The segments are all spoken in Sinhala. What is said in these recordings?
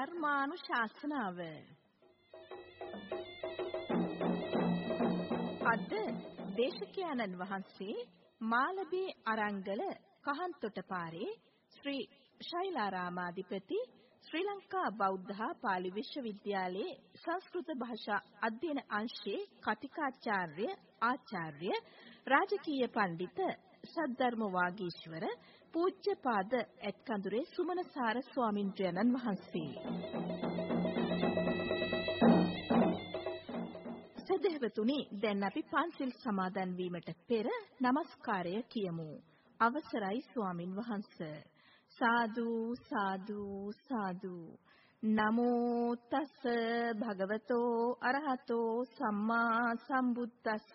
ධර්මානුශාසනාව. අද දේශකයන්න් වහන්සේ මාළඹේ අරංගල කහන්තොට පාරේ ශ්‍රී ශෛලාරාමාධිපති ශ්‍රී ලංකා බෞද්ධ පාලි විශ්වවිද්‍යාලයේ සංස්කෘත භාෂා අධ්‍යයන අංශයේ කතිකාචාර්ය ආචාර්ය රාජකීය පඬිත සද්ධර්ම වාගීශවර පූජ්‍යපාද ඇත්කඳුරේ සුමනසාර ස්වාමින්ද්‍රයන්න් වහන්සේ. සදහවතුනි දැන් අපි පන්සිල් සමාදන් වීමට පෙර নমස්කාරය කියමු. අවසරයි ස්වාමින් වහන්සේ. සාදු සාදු සාදු නමෝ තස් භගවතෝ අරහතෝ සම්මා සම්බුද්දස්ස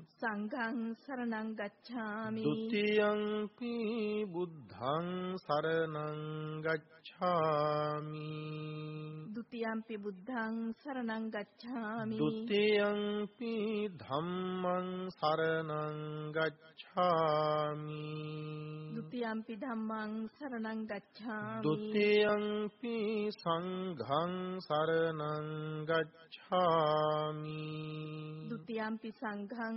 සංඝං සරණං ගච්ඡාමි ဒ ුතියංපි බුද්ධං සරණං ගච්ඡාමි ဒ ුතියංපි බුද්ධං සරණං ගච්ඡාමි ဒ ුතියංපි ධම්මං සරණං ගච්ඡාමි ဒ ුතියංපි ධම්මං සරණං ගච්ඡාමි ဒ ුතියංපි සංඝං සරණං ගච්ඡාමි ဒ ුතියංපි සංඝං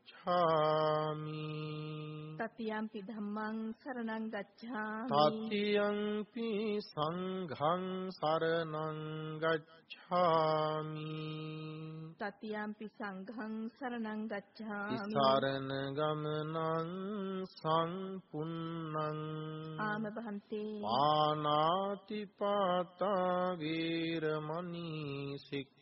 තතියම්පි ධම්මං සරණං ගච්ඡාමි। තතියංපි සංඝං සරණං ගච්ඡාමි। තතියම්පි සංඝං සරණං ගච්ඡාමි। ඉසරණ ගමනං සම්පුන්නං ආම භන්තේ පානාති පාතා වීරමණී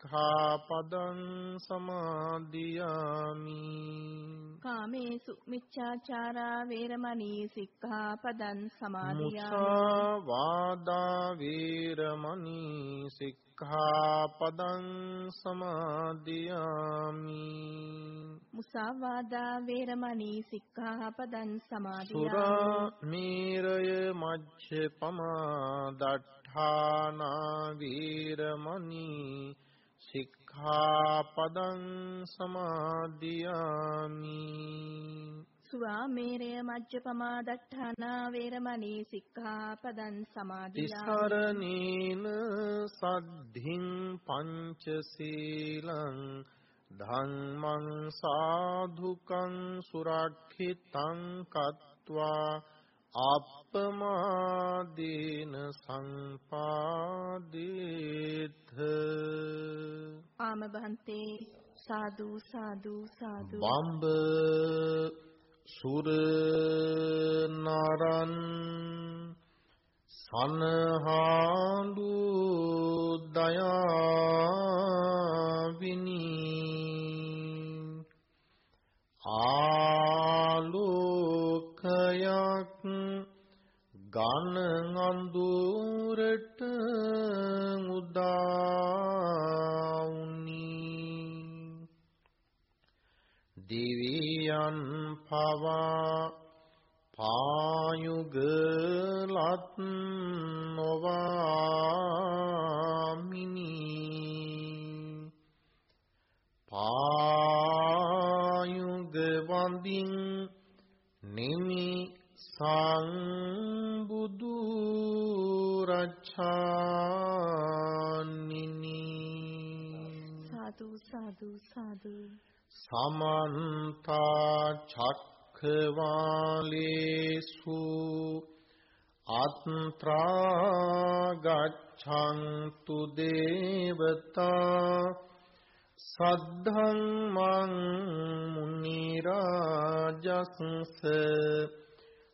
සික්ඛාපදං සමාදියාමි। කාමේසු මිච්ඡාචාරා වේරමණී සික්ඛාපදං සමාදියාමි। මුසාවාදා වීරමණී සික්ඛාපදං සමාදියාමි। මුසාවාදා වේරමණී සික්ඛාපදං සමාදියාමි। සුරා මීරය මච්ඡපමා දට්ඨානා වීරමණී සික්ඛාපදං සමාදියාමි। සුරාමේරය මජ්ජපමා දට්ඨානා වේරමණී සික්ඛාපදං සමාදියාමි। තිසරණේන සද්ධින් පංචශීලං ධම්මං සාධුකං සුරක්ෂිතං කତ୍වා අප්පමාදීන සම්පාදේත. ආම බහන්තේ සාදු සාදු සාදු. බම්බ සුර නරන් සනහාඳු දයාවිනි ආලෝකයක් ගන අඳුරට උදාඋනි දිවියන් පවා පායුගලත් නොවාමිනි. පායුග වඳින් නිමි සංබුදු රච්ඡානිනි සාදු සාදු සාදු. සමන්ත චක්ඛවාලේසු. අත්‍රා ගච්ඡන්තු දේවතා සද්ධම්මං මුනි රාජස්ස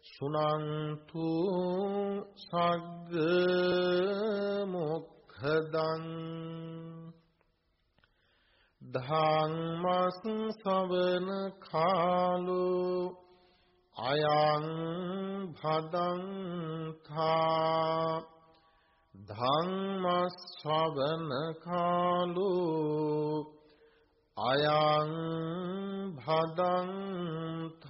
සුනන්තු සග්ග මොක්ඛදං ධම්මස් සවන කාලෝ අයං භදංතා ධම්මස් සවන කාලෝ අයං භදංතා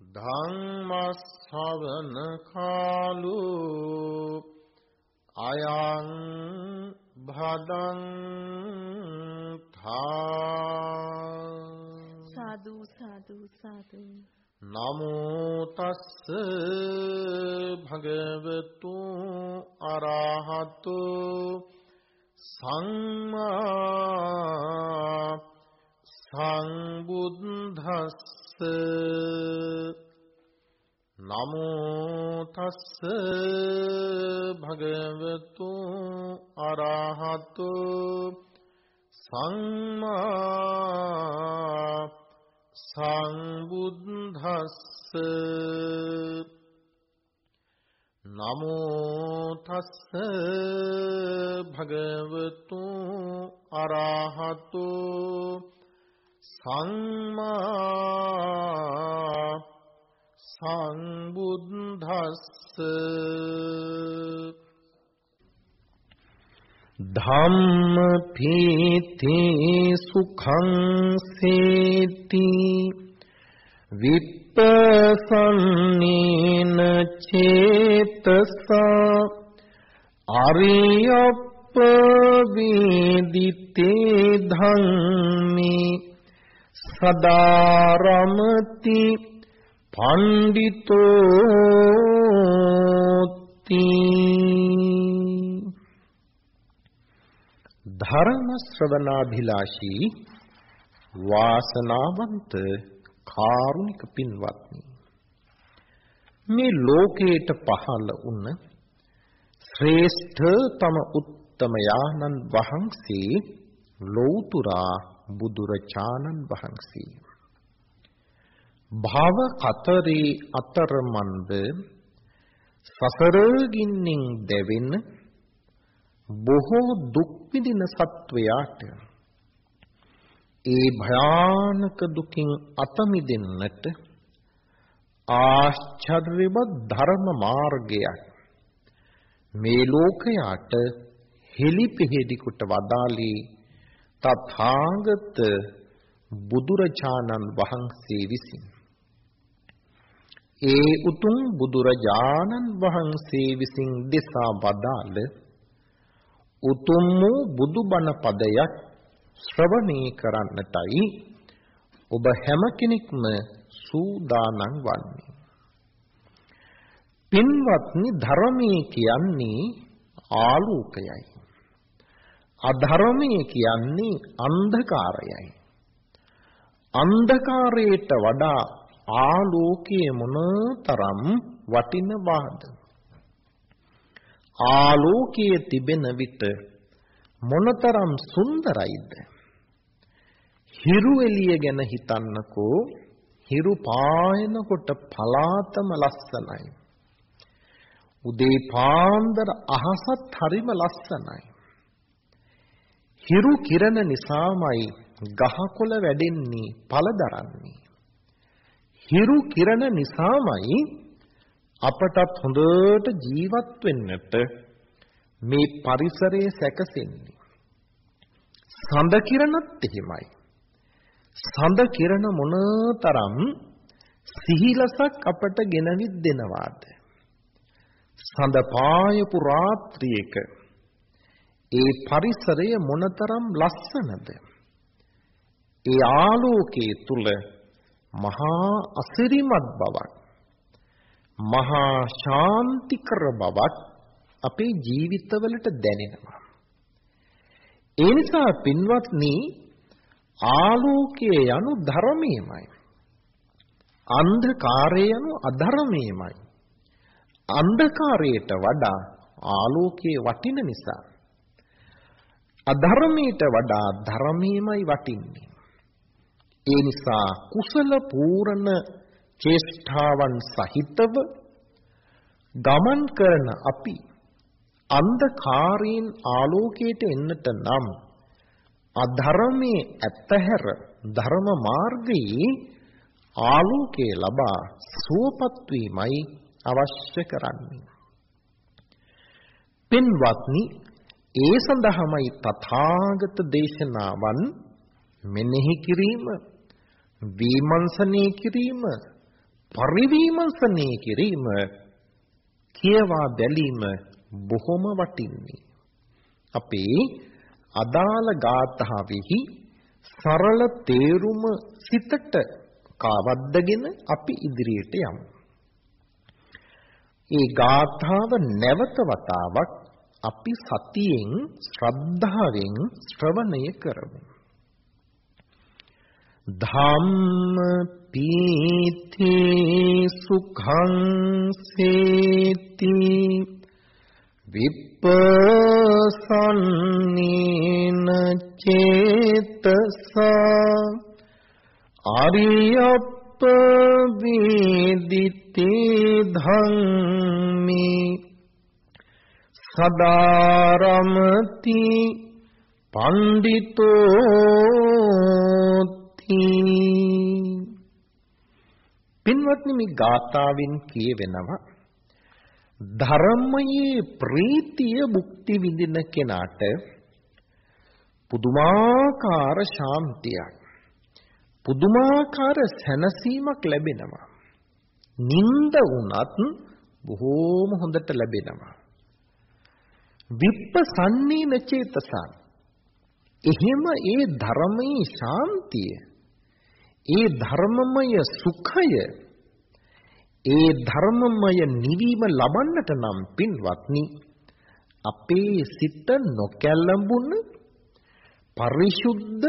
ධම්මස් සවන කාලෝ අයං භදංතා සාදු සාදු සාදු. නමෝ තස්ස භගවතු අරහතු සම්මා සංබුද්දස්ස නමෝ තස්ස භගවතු අරහතු සම්මා සංබුද්දස්ස නමෝ තස්ස භගවතු අරහතු සම්මා සංබුද්දස්ස ධම්ම පීතේ සුඛං සේති විප්පසන්නේන චේතසා. අරියප්ප වේදිතේ ධම්මේ. සදාරමති පණ්ඩිතෝති. ධර්ම ශ්‍රවණාභිලාෂී වාසනාවන්ත කාරුණික පින්වත්නි මේ ලෝකයට පහළ වුණ ශ්‍රේෂ්ඨතම උත්තමයාණන් වහන්සේ ලෞතුරා බුදුරජාණන් වහන්සේ. භව කතරේ අතරමන්ද සසර ගින්නින් දැවෙන බොහෝ දුක් විඳින සත්වයාට ඒ භයානක දුකින් අත මිදෙන්නට ආශ්චර්යවත් ධර්ම මාර්ගයක්. මේ ලෝකයට හෙලිපෙහෙඩි කොට වදාළේ තථාගත බුදුරජාණන් වහන්සේ විසින්. ඒ උතුම් බුදුරජාණන් වහන්සේ විසින් දෙසා වදාළ උතුම් වූ බුදුබණ පදයක් ශ්‍රවණය කරන්නටයි ඔබ හැම කෙනෙක්ම සූදානම් වන්නේ. පින්වත්නි ධර්මයේ කියන්නේ ආලෝකයයි. අධර්මයේ කියන්නේ අන්ධකාරයයි. අන්ධකාරයට වඩා ආලෝකයේ මොනතරම් වටිනවාද? ආලෝකයේ තිබෙන විට මොනතරම් සුන්දරයිද? හිරු එළිය ගැන හිතන්නකෝ හිරු පායනකොට පලාතම ලස්සනයි. උදේ පාන්දර අහසත් හරිම ලස්සනයි. හිරු කිරණ නිසාමයි ගහකොළ වැඩෙන්නේ පළදරන්නේ. හිරු කිරණ නිසාමයි අපටත් හොඳට ජීවත් වෙන්නට මේ පරිසරයේ සැකසෙන්නේ. සඳ කිරණත් එහෙමයි. සඳ කිරණ මොනතරම් සිහිලසක් අපට ගෙනවිත් දෙනවාද? සඳ පායපු රාත්‍රියක ඒ පරිසරය මොනතරම් ලස්සනද? ඒ ආලෝකයේ තුල මහා අසිරිමත් බවක් මහා ශාන්තිකර බවක් අපේ ජීවිතවලට දැනෙනවා. ඒ නිසා පින්වත්නි ආලෝකය යනු ධර්මයමයි. අන්ධකාරය යනු අධර්මයමයි. අන්ධකාරයට වඩා ආලෝකයේ වටින නිසා අධර්මයට වඩා ධර්මයමයි වටින්නේ. ඒ නිසා කුසල පූර්ණ චේෂ්ඨාවන් සහිතව ගමන් කරන අපි අන්ධකාරයෙන් ආලෝකයට එන්නට නම් අධර්මයේ ඇත්තහැර ධර්ම මාර්ගයේ ආලෝකය ලබා සුවපත් වීමයි අවශ්‍ය කරන්නේ. පින්වත්නි ඒ සඳහාමයි තථාගත දේශනාවන් මෙනෙහි කිරීම විමර්ශනය කිරීම පරිවිමර්ශනය කිරීම කියවා බැලීම බොහොම වටින්නේ අපේ අදාළ ගාථාවෙහි සරල තේරුම සිතට කාවද්දගෙන අපි ඉදිරියට යමු. ඒ ගාථාව නැවත වතාවක් අපි සතියෙන් ශ්‍රද්ධාවෙන් ශ්‍රවණය කරමු. ධම්ම පීති සුඛං සේති විප්පසන්නේන චේතසා ආරියප්ප වේදිතේ ධම්මේ සදාරමති පණ්ඩිතෝ පින්වත්නි මේ ගාථාවෙන් කියවෙනවා ධර්මයේ ප්‍රීතිය භුක්ති විඳින කෙනාට පුදුමාකාර ශාන්තියක් පුදුමාකාර සැනසීමක් ලැබෙනවා. නිନ୍ଦ වුණත් බොහෝම හොඳට ලැබෙනවා. විප්පසන්නේන චේතසං. එහෙම ඒ ධර්මයේ ශාන්තිය ඒ ධර්මමය සුඛය ඒ ධර්මමය නිවීම ලබන්නට නම් පින්වත්නි අපේ සිත නොකැළඹුණ පරිශුද්ධ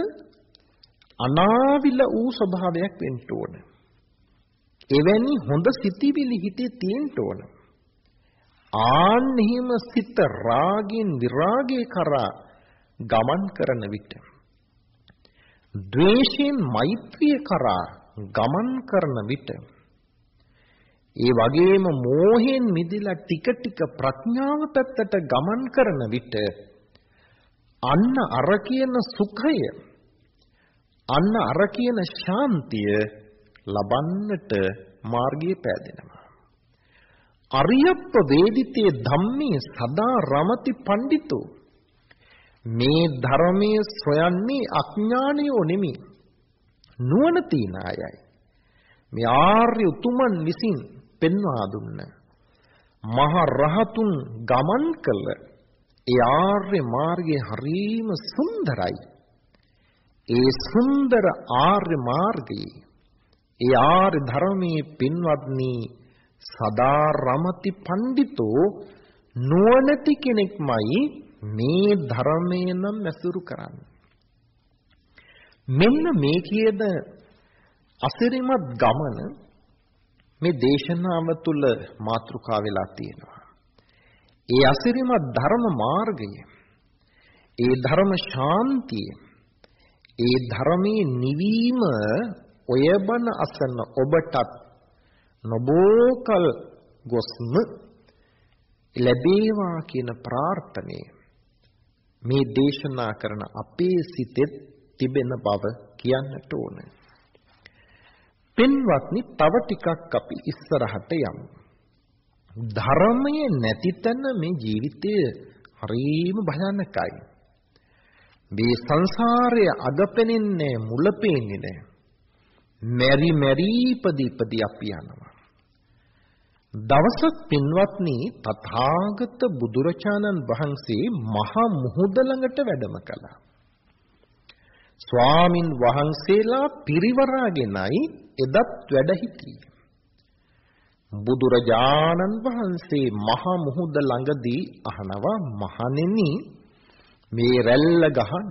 අනාවිල වූ ස්වභාවයක් වෙන්න ඕන. එවැනි හොඳ සිතිවිලි හිතේ තියෙන්න ඕන. ආන්හිම සිත රාගින් විරාගයේ කරා ගමන් කරන විට ද්වේෂයෙන් මෛත්‍රිය කරා ගමන් කරන විට ඒ වගේම මෝහයෙන් මිදලා ටික ටික ප්‍රඥාව පැත්තට ගමන් කරන විට අන්න අර කියන සුඛය අන්න අර කියන ශාන්තිය ලබන්නට මාර්ගය පෑදෙනවා අරියප්ප වේදිතේ ධම්මේ සදා රමති පඬිතෝ මේ ධර්මයේ සොයන්නේ අඥානියෝ නෙමෙයි. නුවණ තියන අයයි. මේ ආර්ය උතුමන් විසින් පෙන්වා දුන්න මහ රහතුන් ගමන් කළ ඒ ආර්ය මාර්ගය හරීම සුන්දරයි. ඒ සුන්දර ආර්ය මාර්ගයේ ඒ ආර්ය ධර්මයේ පින්වත්නි සදා රමති පඬිතෝ නුවණති කෙනෙක්මයි මේ ධර්මය නම් ඇසුරු කරන්න. මෙන්න මේ කියන අසිරිමත් ගමන මේ දේශනාව තුළ මාතෘකා වෙලා තියෙනවා. ඒ අසිරිමත් ධර්ම මාර්ගය, ඒ ධර්ම ශාන්තිය, ඒ ධර්මයේ නිවීම ඔය බණ අසන ඔබටත් නොබෝකල් ගොස්ම ලැබේවා කියන ප්‍රාර්ථනය මේ දේශනා කරන අපේ සිතෙත් තිබෙන බව කියන්නට ඕන. පින්වත්නි තව ටිකක් අපි ඉස්සරහට යමු. ධර්මයේ නැති තැන මේ ජීවිතය හරිම භයානකයි. මේ සංසාරයේ අගපෙනින්නේ මුල පේන්නේ නැහැ. මෙරි මෙරි ඉපදී ඉපදී අපි යනවා. දවසක් පින්වත්නි තථාගත බුදුරජාණන් වහන්සේ මහා මුහුද ළඟට වැඩම කළා. ස්වාමින් වහන්සේලා පිරිවරාගෙනයි එදත් වැඩ හිටියේ. බුදුරජාණන් වහන්සේ මහා මුහුද ළඟදී අහනවා මහණෙනි මේ රැල්ල ගහන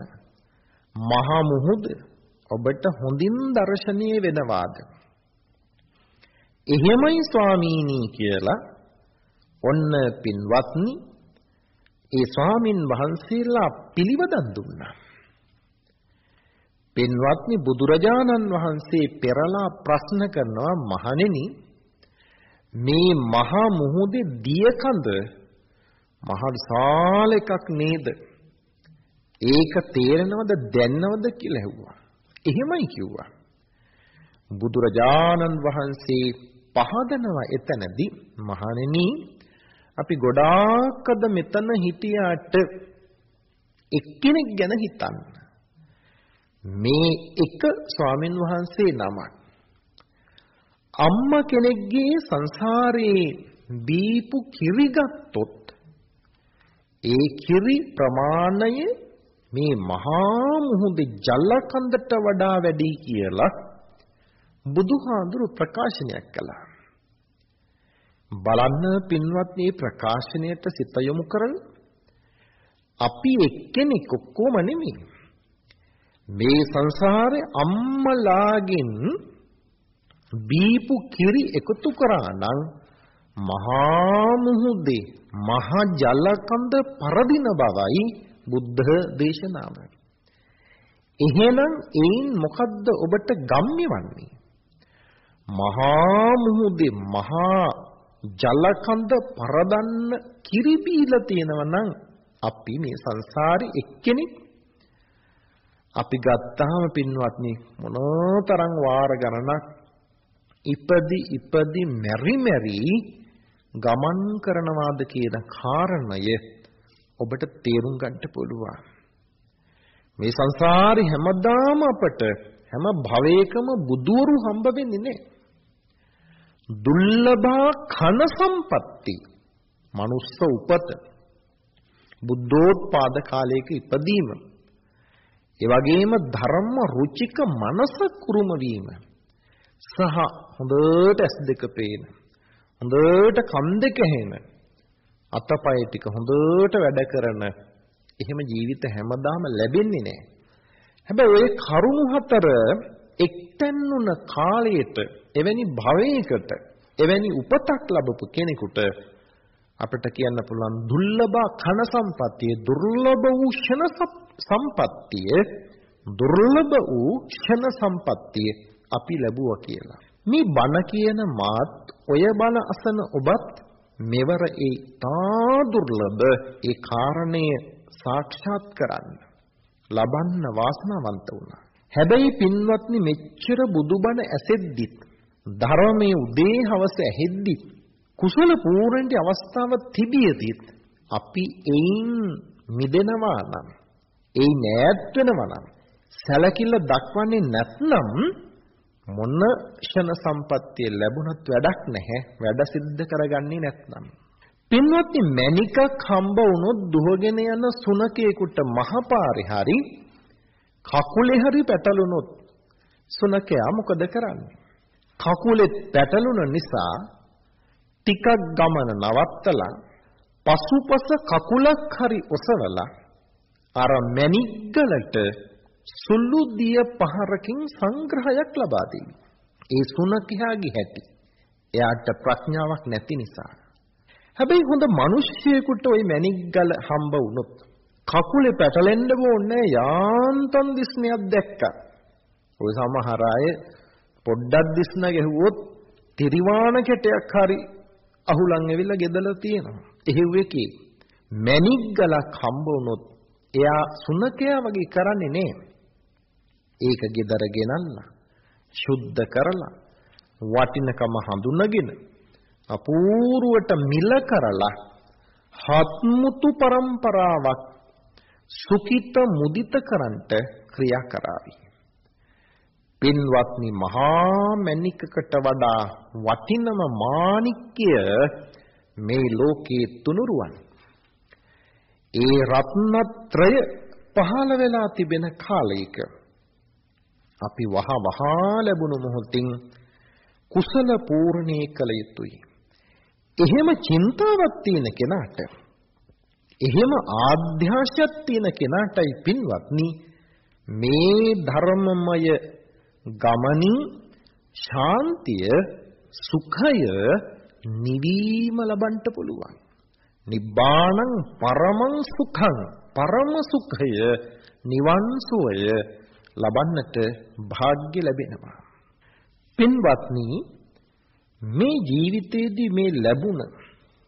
මහා මුහුද ඔබට හොඳින් දැర్శණීය වෙනවාද? එහෙමයි ස්වාමීනි කියලා ඔන්න පින්වත්නි ඒ ස්වාමින් වහන්සේලා පිළිවදන් දුන්නා. පින්වත්නි බුදුරජාණන් වහන්සේ පෙරලා ප්‍රශ්න කරනවා මහණෙනි මේ මහා මුහුදේ දියකඳ මහ විශාල එකක් නේද? ඒක තේරෙනවද දැන්නවද කියලා ඇහුවා. එහෙමයි කිව්වා. බුදුරජාණන් වහන්සේ පහදනවා එතනදී මහණෙනි අපි ගොඩාක් අද මෙතන හිටියාට එක්කෙනෙක් ගැන හිතන්න. මේ එක ස්වාමින් වහන්සේ නමක් අම්මා කෙනෙක්ගේ සංසාරේ දීපු කිරි ගත්තොත් ඒ කිරි ප්‍රමාණය මේ මහා මුහුදේ ජල කඳට වඩා වැඩි කියලා බුදුහාඳුරු ප්‍රකාශනයක් කළා. බලන්න පින්වත් මේ ප්‍රකාශනයට සිත යොමු කරන අපි එක්කෙනෙක් ඔක්කොම නෙමෙයි. මේ සංසාරේ අම්මලාගෙන් බීපු කිරි එකතු කරා නම් මහා මුහුදේ මහ ජල කඳ පරදින බවයි බුද්ධ දේශනාව. එහෙනම් ඒන් මොකද්ද ඔබට ගම්ම්‍ය වන්නේ? මහා මුහුදේ මහා ජල කඳ පරදන්න කිරි බීලා තියෙනවා නම් අපි මේ සංසාරේ එක්කෙනෙක් අපි ගත්තාම පින්වත්නි මොනතරම් වාර ගණනක් ඉපදි ඉපදි මෙරි මෙරි ගමන් කරනවාද කියන කාරණය ඔබට තේරුම් ගන්න පුළුවන්. මේ සංසාරේ හැමදාම අපට හැම භවයකම බුදුවරු හම්බ වෙන්නේ නැහැ. දුර්ලභා කන සම්පatti මනුස්ස උපත බුද්ධෝත්පාද කාලයක ඉපදීම ඒ වගේම ධර්ම රුචික මනස කුරුම වීම සහ හොඳට ඇස් දෙක පේන හොඳට කන් දෙක ඇහෙන අතපය ටික හොඳට වැඩ කරන එහෙම ජීවිත හැමදාම ලැබෙන්නේ නැහැ. හැබැයි ওই කරුණු හතර එක්තැන්ුණ කාලයට එවැනි භවයකට එවැනි උපතක් ලැබපු කෙනෙකුට අපිට කියන්න පුළුවන් දුර්ලභ කන සම්පත්තිය දුර්ලභ වූ ෂණ සම්පත්තිය දුර්ලභ වූ ෂණ සම්පත්තිය අපි ලැබුවා කියලා. මේ බණ කියන මාත් ඔය බණ අසන ඔබත් මෙවර ඒ තා දුර්ලභ ඒ කාරණය සාක්ෂාත් කරන්න ලබන්න වාසනාවන්ත වුණා. හැබැයි පින්වත්නි මෙච්චර බුදුබණ ඇසෙද්දිත් ධර්මයේ උදේ හවස ඇහෙද්දිත් කුසල පූර්ණටි අවස්ථාව තිබියදිත් අපි එයින් මිදෙනවා නම් ඒ නෑත් වෙනවා නම් සැලකිල්ල දක්වන්නේ නැත්නම් මොන ෂණ සම්පත්තිය ලැබුණත් වැඩක් නැහැ වැඩ සිද්ධ කරගන්නේ නැත්නම්. පින්වත්නි මණිකක් හම්බ වුණොත් දුවගෙන යන සුනකේකට මහපාරේ හරි කකුලේ හරි පැටලුනොත් සුනකයා මොකද කරන්නේ? කකුලේ පැටලුන නිසා ටිකක් ගමන නවත්තලා පසුපස කකුලක් හරි ඔසවලා අර මණික්ගලට සුළු දිය පහරකින් සංග්‍රහයක් ලබා දෙවි. ඒ සුනකයාගේ හැටි. එයාට ප්‍රඥාවක් නැති නිසා. හැබැයි හොඳ මිනිස්සෙකුට ওই මැණික්ගල හම්බ වුණොත් කකුලේ පැටලෙන්න ඕනේ යාන්තම් දිස්නයක් දැක්කා. ওই සමහර අය පොඩ්ඩක් දිස්න ගැහුවොත් තිරිවාණ කැටයක් හරි අහුලන් ඇවිල්ලා ගෙදලා තියෙනවා. එහෙව් එකේ මැණික් ගලක් හම්බ වුණොත් එයා සුනකයා වගේ කරන්නේ නේ. ඒක ගෙදර ගෙනල්ලා සුද්ධ කරලා වටිනකම හඳුනගෙන අපූර්වට මිල කරලා හත්මුතු પરම්පරාවක් සුකිත මුදිත කරන්ට ක්‍රියා කරાવી. පින්වත්නි මහා මණිකකට වඩා වටිනම මාණික්‍ය මේ ලෝකේ තුනුරුවන්. ඒ රත්නත්‍රය පහළ වෙලා තිබෙන කාලයක අපි වහ වහා ලැබුණු මොහොතින් කුසල පූර්ණේ කළ යුතුයි. එහෙම චින්තාවක් තියෙන කෙනාට එහෙම ආධ්‍යාශයක් තියෙන කෙනාටයි පින්වත්නි මේ ධර්මමය ගමනින් ශාන්තිය සුඛය නිවීම ලබන්න පුළුවන්. නිබ්බාණං පරමං සුඛං පරම සුඛය නිවන් සුවය ලබන්නට වාග්ය ලැබෙනවා. පින්වත්නි මේ ජීවිතයේදී මේ ලැබුණ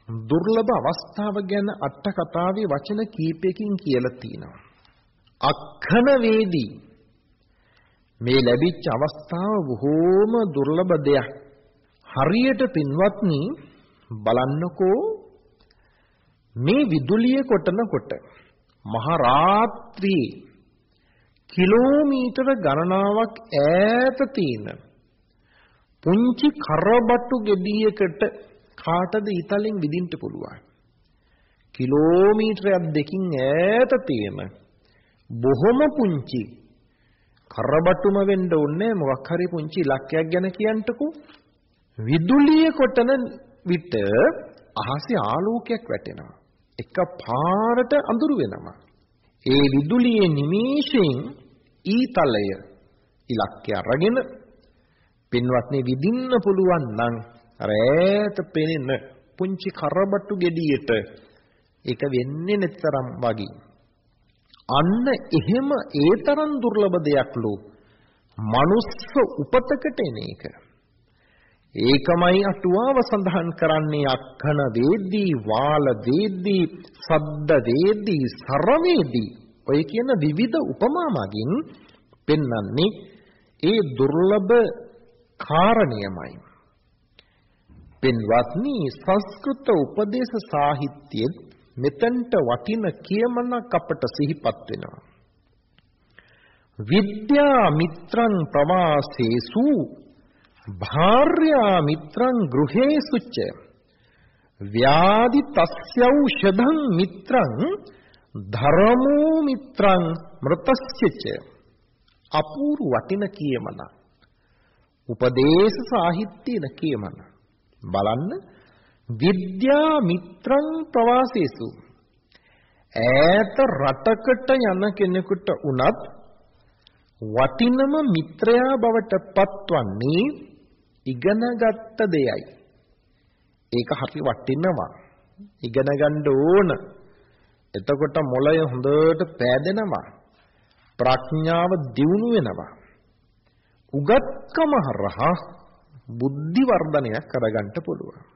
දුර්ලභ අවස්ථාව ගැන අට කතාවේ වචන කීපයකින් කියලා තියෙනවා. අක්ඛන වේදී මේ ලැබිච්ච අවස්ථාව බොහෝම දුර්ලභ දෙයක්. හරියට පින්වත්නි බලන්නකෝ මේ විදුලිය කොටනකොට මහ රාත්‍රියේ කිලෝමීටර ගණනාවක් ඈත තියෙන පුංචි කරබටු ගෙඩියකට කාටද ඊතලෙන් විදින්න පුළුවන් කිලෝමීටරයක් දෙකින් ඈත තියෙන බොහොම පුංචි කරබටුම වෙන්න ඕනේ මොකක් හරි පුංචි ඉලක්කයක් ගැන කියන්නකෝ විදුලිය කොටන විට අහසේ ආලෝකයක් වැටෙනවා. එක පාරට අඳුරු වෙනවා. ඒ විදුලියේ නිමේෂයෙන් ඊතලය ඉලක්කය අරගෙන පින්වත්නි විදින්න පුළුවන් නම් අර ඈත පෙනෙන පුංචි කරබට්ටු ගෙඩියට ඒක වෙන්නේ නැතරම් වගේ. අන්න එහෙම ඒ තරම් දුර්ලභ දෙයක් ලෝ. මනුස්ස උපතකට එන එක. ඒකමයි අටුවාව සඳහන් කරන්නේ අක්ඛන වේදී වාල වේදී සද්ද වේදී සරවේදී ඔය කියන විවිධ උපමා මගින් පෙන්වන්නේ ඒ දුර්ලභ කාරණයමයි. පෙන්වත්නි සංස්කෘත උපදේශ සාහිත්‍යයේ මෙතෙන්ට වටින කියමනක් අපට සිහිපත් වෙනවා. විද්‍යා මිත්‍රං ප්‍රවාසේසු භාර්යා මිත්‍රං ගෘහේසුච්ච ව්‍යාධි තස්යෞෂධං මිත්‍රං ධර්මෝ මිත්‍රං මෘතස්යච. අපූර්ව වටින කියමන උපදේශ සාහිත්‍යන කියමන. බලන්න විද්‍යා මිත්‍රං ප්‍රවාසේසු ඈත රටකට යන කෙනෙකුට උනත් වටිනම මිත්‍රයා බවට පත්වන්නේ ඉගෙනගත්ත දෙයයි. ඒක හරි වටිනවා. ඉගෙන ගන්න ඕන. එතකොට මොළය හොඳට පෑදෙනවා. ප්‍රඥාව දියුණු වෙනවා. උගත්කම හරහා බුද්ධි වර්ධනයක් කරගන්න පුළුවන්.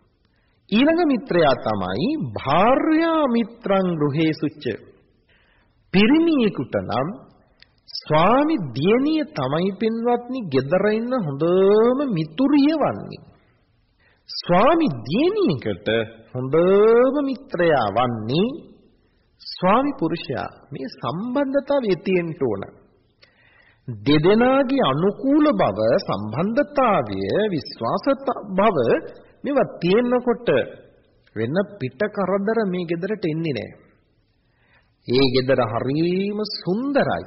ඊළඟ මිත්‍රයා තමයි භාර්යා මිත්‍රං ගෘහේසුච්ච. පිරිමියෙකුට නම් ස්වාමි දියණිය තමයි පින්වත්නි gedara ඉන්න හොඳම මිතුරිය වන්නේ. ස්වාමි දියණියකට හොඳම මිත්‍රයා වන්නේ ස්වාමි පුරුෂයා. මේ සම්බන්ධතාවය තියෙන්න ඕන. දෙදෙනාගේ අනුකූල බව සම්බන්ධතාවය විශ්වාස බව මේවා තියෙනකොට වෙන පිට කරදර මේ ගෙදරට එන්නේ නැහැ. ඒ ගෙදර හරීම සුන්දරයි.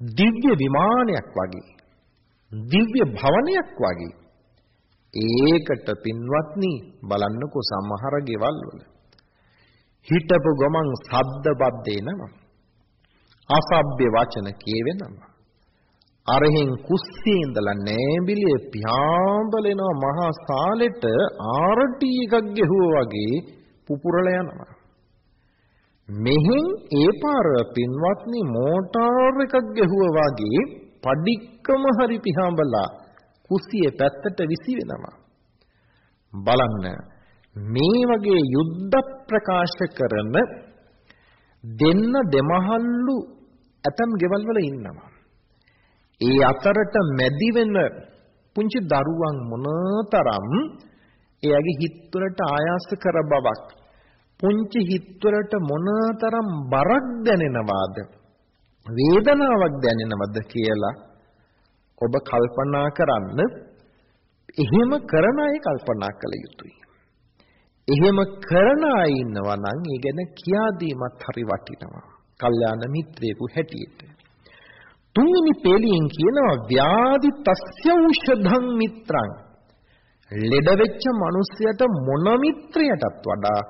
දිව්‍ය විමානයක් වගේ. දිව්‍ය භවනයක් වගේ. ඒකට පින්වත්නි බලන්නකෝ සමහර ගෙවල් වල. හිටපු ගමන් සද්ද බද්දේ නම. අසභ්‍ය වචන කියවෙනවා. අරහෙන් කුස්සියේ ඉඳලා නෑඹිලිය පියාඹලෙනවා මහා සාලෙට ආරටි එකක් ගැහුවා වගේ පුපුරල යනවා. මෙහෙන් ඒ පාර පින්වත්නි මෝටාර් එකක් ගැහුවා වගේ padikකම හරි පිහාඹලා කුස්සියේ පැත්තට විසි වෙනවා. බලන්න මේ වගේ යුද්ධ ප්‍රකාශ කරන දෙන්න දෙමහල්ලු ඇතම් ගෙවල් වල ඉන්නවා. ඒ අතරට මැදි වෙන පුංචි දරුවන් මොනතරම් එයාගේ හිත්වලට ආයාස කර බවක් පුංචි හිත්වලට මොනතරම් බරක් දැනෙනවාද වේදනාවක් දැනෙනවද කියලා ඔබ කල්පනා කරන්න එහෙම කරන අය කල්පනා කළ යුතුයි. එහෙම කරන අය ඉන්නවා නම් ඒ ගැන කියා දීමත් හරි වටිනවා. කල්යාණ මිත්‍රයෙකු හැටියට. තුන්වෙනි පේලියෙන් කියනවා ව්‍යාධි තස්ය ඖෂධං මිත්‍රං ලෙඩ වෙච්ච මිනිසයාට මොන මිත්‍රයටත් වඩා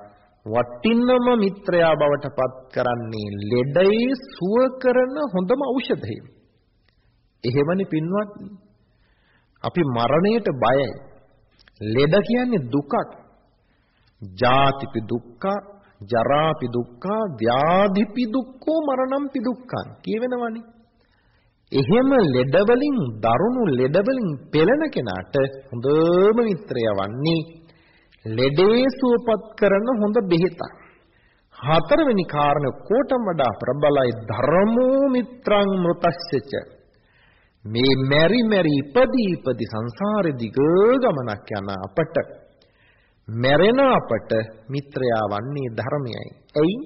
වටින්නම මිත්‍රයා බවට පත් කරන්නේ ලෙඩේ සුව කරන හොඳම ඖෂධය. එහෙමනි පින්වත්නි. අපි මරණයට බයයි. ලෙඩ කියන්නේ දුකක්. ජාතිපි දුක්ඛ, ජරාපි දුක්ඛ, ව්‍යාධිපි දුක්ඛෝ මරණම්පි දුක්ඛං කියවෙනවනේ. එහෙම ලෙඩ වලින් දරුණු ලෙඩ වලින් පෙළෙන කෙනාට හොඳම මිත්‍රය වන්නේ ලෙඩේ සුවපත් කරන හොඳ බෙහෙතක්. හතරවෙනි කාරණය කොටම වඩා ප්‍රබලයි ධර්මෝ මිත්‍රං මෘතස්සච මේ මෙරි මෙරි ඉපදී ඉපදී සංසාරේ දිග ගමනක් යන අපට මැරෙන අපට මිත්‍රයා වන්නේ ධර්මයයි. එයි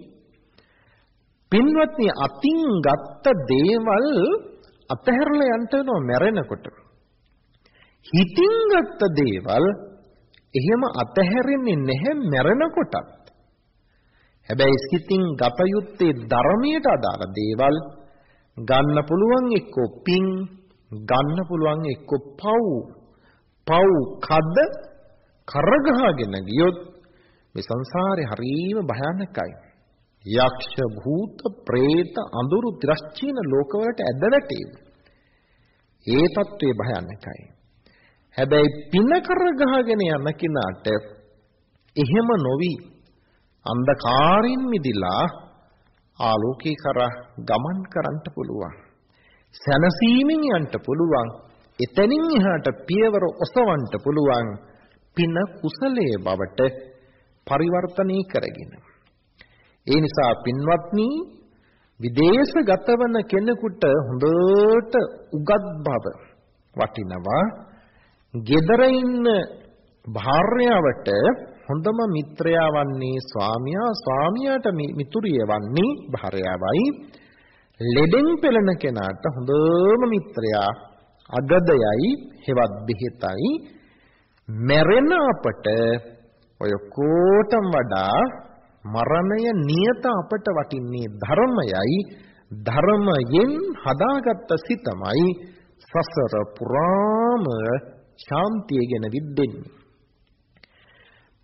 පින්වත්නි අතින් ගත්ත දේවල් අතහැරලා යන්න වෙනවා මැරෙනකොට. හිතින් ගත්ත දේවල් එහෙම අතහැරෙන්නේ නැහැ මැරෙනකොටත්. හැබැයි සිතින් ගත යුත්තේ ධර්මයට අදාළ දේවල් ගන්න පුළුවන් එක්කෝ පිං ගන්න පුළුවන් එක්කෝ පව් පව් කද්ද කරගහගෙන ගියොත් මේ සංසාරේ හරීම භයානකයි යක්ෂ භූත പ്രേත අඳුරු ත්‍රස්චීන ලෝකවලට ඇද වැටීම. ඒ తත්වේ භයානකයි. හැබැයි පින කර ගහගෙන යන කිනාට එහෙම නොවි අන්ධකාරින් මිදිලා ආලෝකේ කරා ගමන් කරන්න පුළුවන්. සැනසීමෙන් යන්න පුළුවන්. එතනින් එහාට පියවර ඔසවන්න පුළුවන්. පින කුසලයේ බවට පරිවර්තනය කරගෙන. ඒ නිසා පින්වත්නි විදේශගත වන කෙනෙකුට හොඳට උගත් බව වටිනවා. gedara ඉන්න භාර්යාවට හොඳම මිත්‍රයා වන්නේ ස්වාමියා. ස්වාමියාට මිතුරිය වන්නේ භාර්යාවයි. ලෙඩෙන් පෙළෙන කෙනාට හොඳම මිත්‍රයා අගදයයි හෙවත් බෙහෙතයි. මැරෙන අපට ඔය කෝටම් වඩා මරණය නියත අපට වටින්නේ ධර්මයයි ධර්මයෙන් හදාගත්ත සිතමයි සසර පුරාම ශාන්තිය ගැන විද්දෙන්නේ.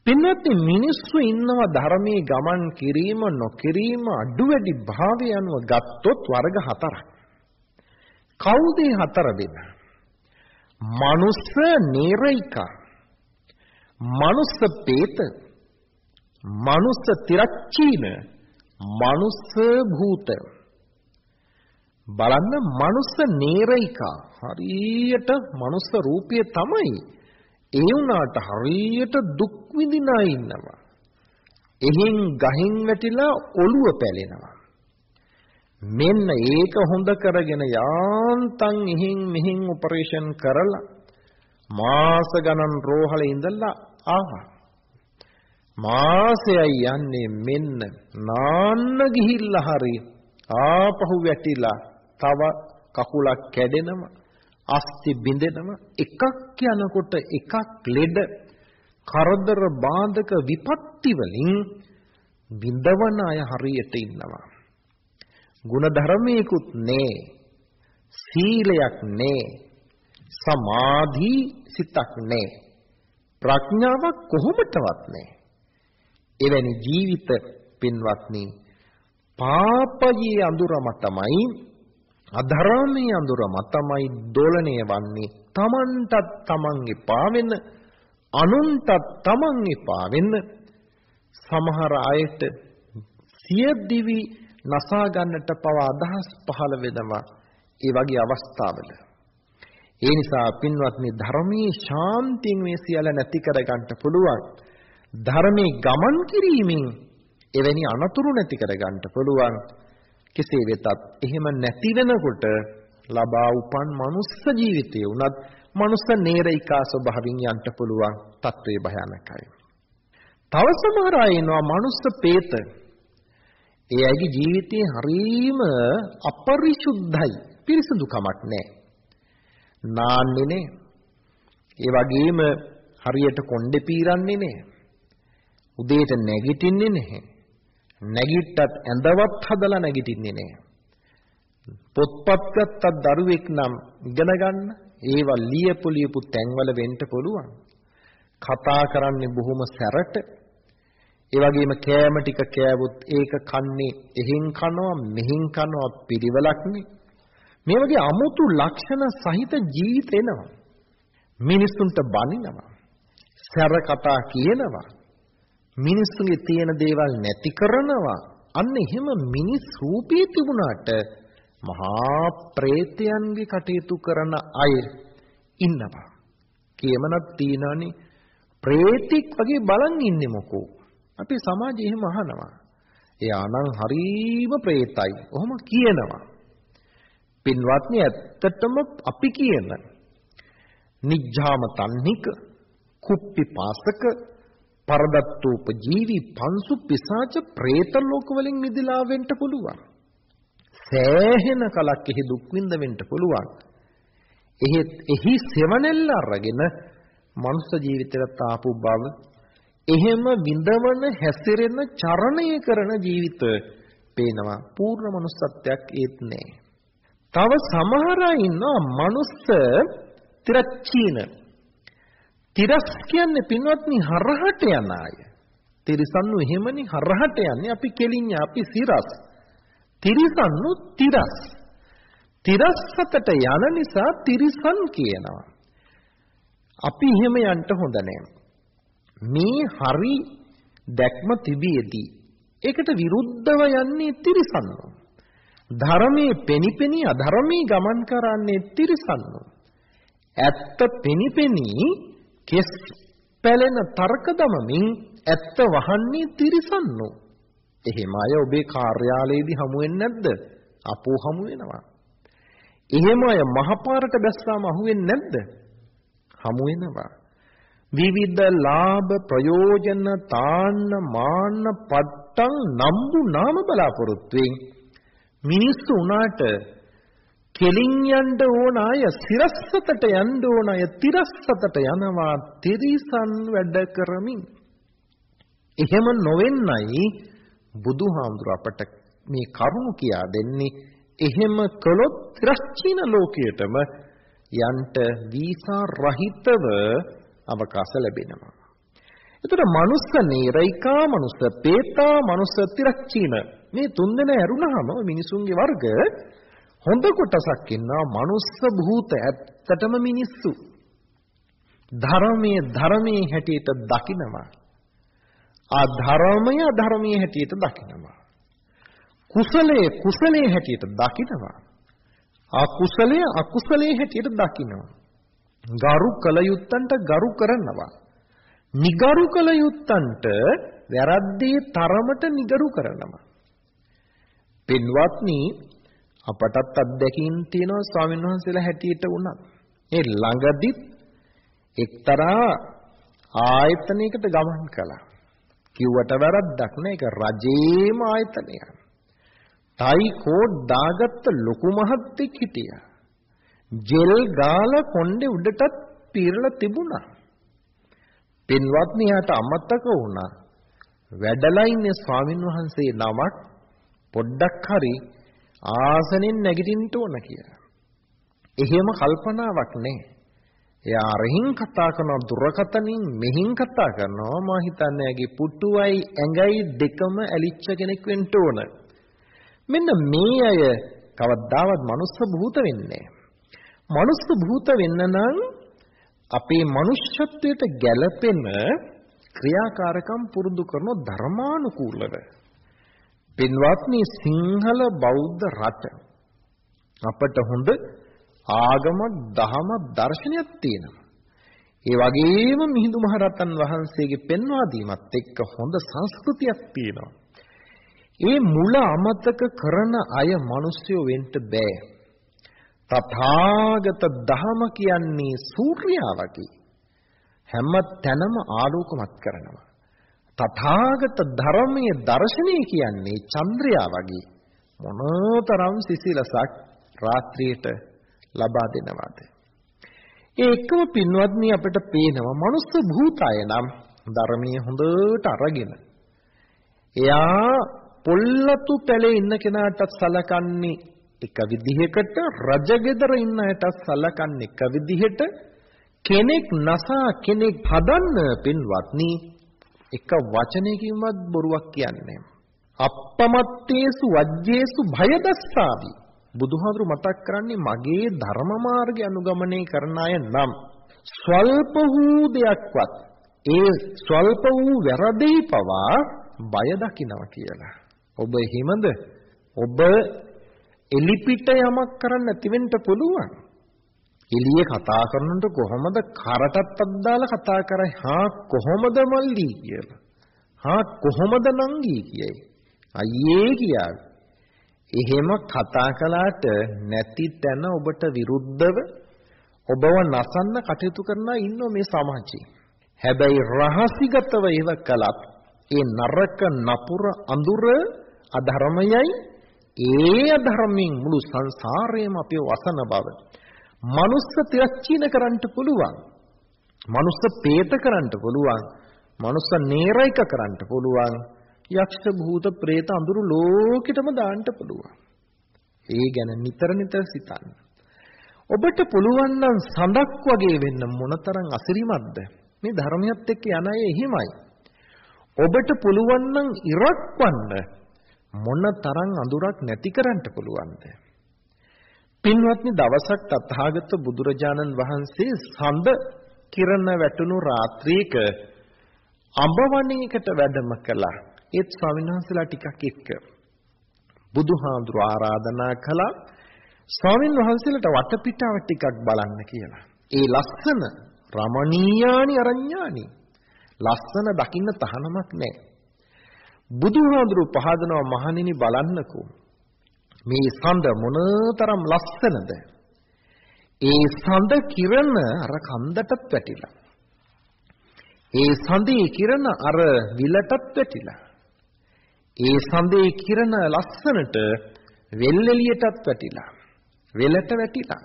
පින්වත්නි මිනිස්සු ඉන්නවා ධර්මයේ ගමන් කිරීම නොකිරීම අඩු වැඩි භාවය අනුව ගත්තොත් වර්ග හතරක්. කවුද හතර දෙන? මනුස්ස නේරික. මනුස්ස පේත. මනුස්ස තිරච්චීන. මනුස්ස භූත. බලන්න මනුස්ස නේරිකා හරියට මනුස්ස රූපය තමයි ඒ වුණාට හරියට දුක් විඳිනා ඉන්නවා එහෙන් ගහින් වැටිලා ඔළුව පැලෙනවා මෙන්න ඒක හොඳ කරගෙන යාන්තම් එහෙන් මෙහෙන් ඔපරේෂන් කරලා මාස ගණන් රෝහලේ ඉඳලා ආවා මාසයයි යන්නේ මෙන්න නාන්න ගිහිල්ලා හරි. ආපහු වැටිලා තව කකුලක් කැඩෙනවා අස්ති බිඳෙනවා එකක් යනකොට එකක් ලෙඩ කරදර බාධක විපත්ති වලින් බිඳවන අය හරියට ඉන්නවා. ගුණ ධර්මයකුත් නෑ සීලයක් නෑ සමාධි සිතක් නෑ ප්‍රඥාවක් කොහොමටවත් නෑ. එවැනි ජීවිත පින්වත්නි පාපයේ අඳුරම තමයි අධර්මයේ අඳුර මතමයි දෝලණය වන්නේ. තමන්ටත් තමන් එපා වෙන අනුන්ටත් තමන් එපා වෙන්න. සමහර අයට සිය දිවි නසා ගන්නට පවා අදහස් පහළ වෙනවා ඒ වගේ අවස්ථාවල. ඒ නිසා පින්වත්නි ධර්මයේ ශාන්තියෙන් මේ සියල්ල නැති කර ගන්නට පුළුවන්. ධර්මයේ ගමන් කිරීමෙන් එවැනි අනතුරු නැති කර ගන්නට පුළුවන් කෙසේ වෙතත් එහෙම නැති වෙනකොට ලබා උපන් මනුස්ස ජීවිතය උනත් මනුස්ස නේරිකා ස්වභාවයෙන් යන්න පුළුවන් තත්වේ භයානකයි. තව සමහර අය ඉන්නවා මනුස්ස പ്രേත. ඒ අයගේ ජීවිතේ හරීම අපරිශුද්ධයි. පිරිසිදුකමක් නැහැ. නාන්නේ නැහැ. ඒ වගේම හරියට කොණ්ඩේ පීරන්නේ නැහැ. උදේට නැගිටින්නේ නැහැ. නැගිට්ටත් ඇඳවත් හදලා නැගිටින්නේ නැහැ. පොත්පත් ගත්තත් දරුවෙක් නම් ඉගෙන ගන්න ඒවා ලියපු ලියපු තැන්වල වෙන්න පුළුවන්. කතා කරන්නේ බොහොම සැරට. ඒ වගේම කෑම ටික කෑවොත් ඒක කන්නේ එහෙන් කනවා මෙහෙන් කනවා පිළිවෙලක්නේ. මේ වගේ අමුතු ලක්ෂණ සහිත ජීවිත එනවා. මිනිස්සුන්ට බනිනවා. සැර කතා කියනවා. මිනිස්සුගේ තියෙන දේවල් නැති කරනවා. අන්න එහෙම මිනිස් රූපී තිබුණාට මහා ප්‍රේතයන්ගේ කටයුතු කරන අය ඉන්නවා. කියමනක් තියනනේ ප්‍රේතික් වගේ බලන් ඉන්නේ මොකෝ? අපි සමාජයේ එහෙම අහනවා. එයා නම් හරීම ප්‍රේතයි. ඔහොම කියනවා. පින්වත්නි ඇත්තටම අපි කියන නිජ්ජාම තන්හික කුප්පි පාසක පරදත්තෝපජීවි පංසු පිසාච പ്രേත ලෝක වලින් මිදලා වෙන්න පුළුවන්. සෑහෙන කලක් එහි දුක් විඳ වෙන්න පුළුවන්. එහෙත් එහි සෙවණෙල්ල අරගෙන මනුස්ස ජීවිතයට ආපු බව එහෙම විඳවන හැසිරෙන චරණය කරන ජීවිත පේනවා පූර්ණ මනුස්සත්වයක් ඒත් නෑ. තව සමහර අය ඉන්නවා මනුස්ස තිරච්චීන. තිරස් කියන්නේ පින්වත්නි හරහට යන අය. තිරිසන්නු එහෙමනේ හරහට යන්නේ අපි කෙලින්ය අපි සිරස්. තිරිසන්නු තිරස්. තිරස් සතට යන නිසා තිරිසන් කියනවා. අපි එහෙම යන්න හොඳ මේ හරි දැක්ම තිබියදී ඒකට විරුද්ධව යන්නේ තිරිසන්නු. ධර්මයේ පෙනිපෙනී අධර්මී ගමන් කරන්නේ තිරිසන්නු. ඇත්ත පෙනිපෙනී කෙස් පැලෙන තර්ක දමමින් ඇත්ත වහන්නේ තිරිසන්නු. එහෙම අය ඔබේ කාර්යාලයේදී හමු වෙන්නේ නැද්ද? අපෝ හමු වෙනවා. එහෙම අය මහපාරට බැස්සාම අහු වෙන්නේ නැද්ද? හමු වෙනවා. විවිධ ලාභ ප්‍රයෝජන තාන්න මාන්න පට්ටම් නම්බු නාම බලාපොරොත්තුෙන් මිනිස්සු උනාට කෙලින් යන්න ඕන අය සිරස්සතට යන්න ඕන අය තිරස්සතට යනවා තිරිසන් වැඩ කරමින් එහෙම නොවෙන්නයි බුදුහාමුදුර අපට මේ කරුණ කියා දෙන්නේ එහෙම කළොත් ත්‍රස්චීන ලෝකයටම යන්ට වීසා රහිතව අවකාශ ලැබෙනවා. එතකොට මනුස්ස නීරයිකා මනුස්ස පේතා මනුස්ස තිරච්චීන මේ තුන්දෙනා ඇරුණාම මිනිසුන්ගේ වර්ග හොඳ කොටසක් ඉන්නවා මනුස්ස භූත ඇත්තටම මිනිස්සු. ධර්මයේ ධර්මයේ හැටියට දකිනවා. ආ ධර්මය ධර්මයේ හැටියට දකිනවා. කුසලයේ කුසලයේ හැටියට දකිනවා. අකුසලයේ අකුසලයේ හැටියට දකිනවා. ගරු කල යුත්තන්ට ගරු කරනවා. නිගරු කල යුත්තන්ට වැරද්දේ තරමට නිගරු කරනවා. පින්වත්නි අපටත් අත්දැකීම් තියෙනවා ස්වාමීන් වහන්සේලා හැටියට වුණා. ඒ ළඟදිත් එක්තරා ආයතනයකට ගමන් කළා. කිව්වට වැරද්දක් නෑ ඒක රජේම ආයතනයක්. ටයි කෝඩ් දාගත්ත ලොකු මහත්තෙක් හිටියා. ජෙල් ගාලා කොණ්ඩේ උඩටත් පීරලා තිබුණා. පින්වත්නි යාට අමතක වුණා. වැඩලා ඉන්නේ ස්වාමින් වහන්සේ නමක් පොඩ්ඩක් හරි ආසනෙන් නැගිටින්න ඕන කියලා. එහෙම කල්පනාවක් නැහැ. එයා අරහින් කතා කරන දුරකතනින් මෙහින් කතා කරනවා මම හිතන්නේ ඇගේ පුටුවයි ඇඟයි දෙකම ඇලිච්ච කෙනෙක් වෙන්න ඕන. මෙන්න මේ අය කවදාවත් මනුස්ස භූත වෙන්නේ මනුස්ස භූත වෙන්න නම් අපේ මනුෂ්‍යත්වයට ගැළපෙන ක්‍රියාකාරකම් පුරුදු කරන ධර්මානුකූලව පින්වත්නි සිංහල බෞද්ධ රට අපට හොඳ ආගමක් දහමක් දර්ශනයක් තියෙනවා. ඒ වගේම මිහිඳු මහරහතන් වහන්සේගේ පෙන්වා දීමත් එක්ක හොඳ සංස්කෘතියක් තියෙනවා. ඒ මුල අමතක කරන අය මිනිස්සු වෙන්න බෑ. තථාගත ධහම කියන්නේ සූර්යයා වගේ හැම තැනම ආලෝකමත් කරනවා. තථාගත ධර්මයේ දර්ශනය කියන්නේ චන්ද්‍රයා වගේ. මොනතරම් සිසිලසක් රාත්‍රියට ලබා දෙනවද? ඒ එකම පින්වත්නි අපිට පේනවා මනුස්ස භූතය නම් ධර්මයේ හොඳට අරගෙන එයා පොල්ලතු පැලේ ඉන්න කෙනාටත් සලකන්නේ එක විදිහකට රජගෙදර ඉන්න අයට සලකන්නේ එක විදිහට කෙනෙක් නසා කෙනෙක් හදන්න පින්වත්නි එක වචනයකින්වත් බොරුවක් කියන්නේ අප්පමත්තේසු වජ්ජේසු භයදස්සාවි බුදුහාඳුරු මතක් කරන්නේ මගේ ධර්ම මාර්ගය අනුගමනය කරන අය නම් ස්වල්ප වූ දෙයක්වත් ඒ ස්වල්ප වූ වැරදි පවා බය දකිනවා කියලා. ඔබ හිමද? ඔබ එලිපිට යමක් කරන්න නැතිවෙන්න පුළුවන්. එළියේ කතා කරනකොට කොහොමද කරටත් අද්දාලා කතා කරයි හා කොහොමද මල්ලි කියලා. හා කොහොමද නංගි කියයි. අයියේ කියාවි. එහෙම කතා කළාට නැති තැන ඔබට විරුද්ධව ඔබව නසන්න කටයුතු කරන ඉන්නෝ මේ සමාජයේ. හැබැයි රහසිගතව ඒව කළත් ඒ නරක නපුර අඳුර අධර්මයයි ඒ අධර්මයෙන් මුළු සංසාරයම අපේ වසන බව. මනුස්ස තිරස්චීන කරන්න පුළුවන්. මනුස්ස പ്രേත කරන්න පුළුවන්. මනුස්ස නේරයික කරන්න පුළුවන්. යක්ෂ භූත പ്രേත අඳුරු ලෝකෙටම දාන්න පුළුවන්. ඒ ගැන නිතර නිතර සිතන්න. ඔබට පුළුවන් නම් සඳක් වගේ වෙන්න මොනතරම් අසිරිමත්ද? මේ ධර්මයත් එක්ක යන අය එහිමයි. ඔබට පුළුවන් නම් ඉරක් වන්න මොන තරම් අඳුරක් නැති කරන්න පුළුවන්ද? පින්වත්නි දවසක් තථාගත බුදුරජාණන් වහන්සේ සඳ කිරණ වැටුණු රාත්‍රියක අඹවණේකට වැඩම කළා. ඒත් ස්වාමීන් වහන්සේලා ටිකක් එක්ක බුදුහාඳුර ආරාධනා කළා ස්වාමීන් වහන්සේලාට වටපිටාව ටිකක් බලන්න කියලා. ඒ ලස්සන රමණීයානි අරඤ්ඤානි ලස්සන දකින්න තහනමක් නැහැ. බුදුහාඳුරු පහදනවා මහණෙනි බලන්නකෝ. මේ සඳ මොනතරම් ලස්සනද? ඒ සඳ කිරණ අර කන්දටත් වැටිලා. ඒ සඳේ කිරණ අර විලටත් වැටිලා. ඒ සඳේ කිරණ ලස්සනට වෙල්ෙලියටත් වැටිලා. වෙලට වැටිලා.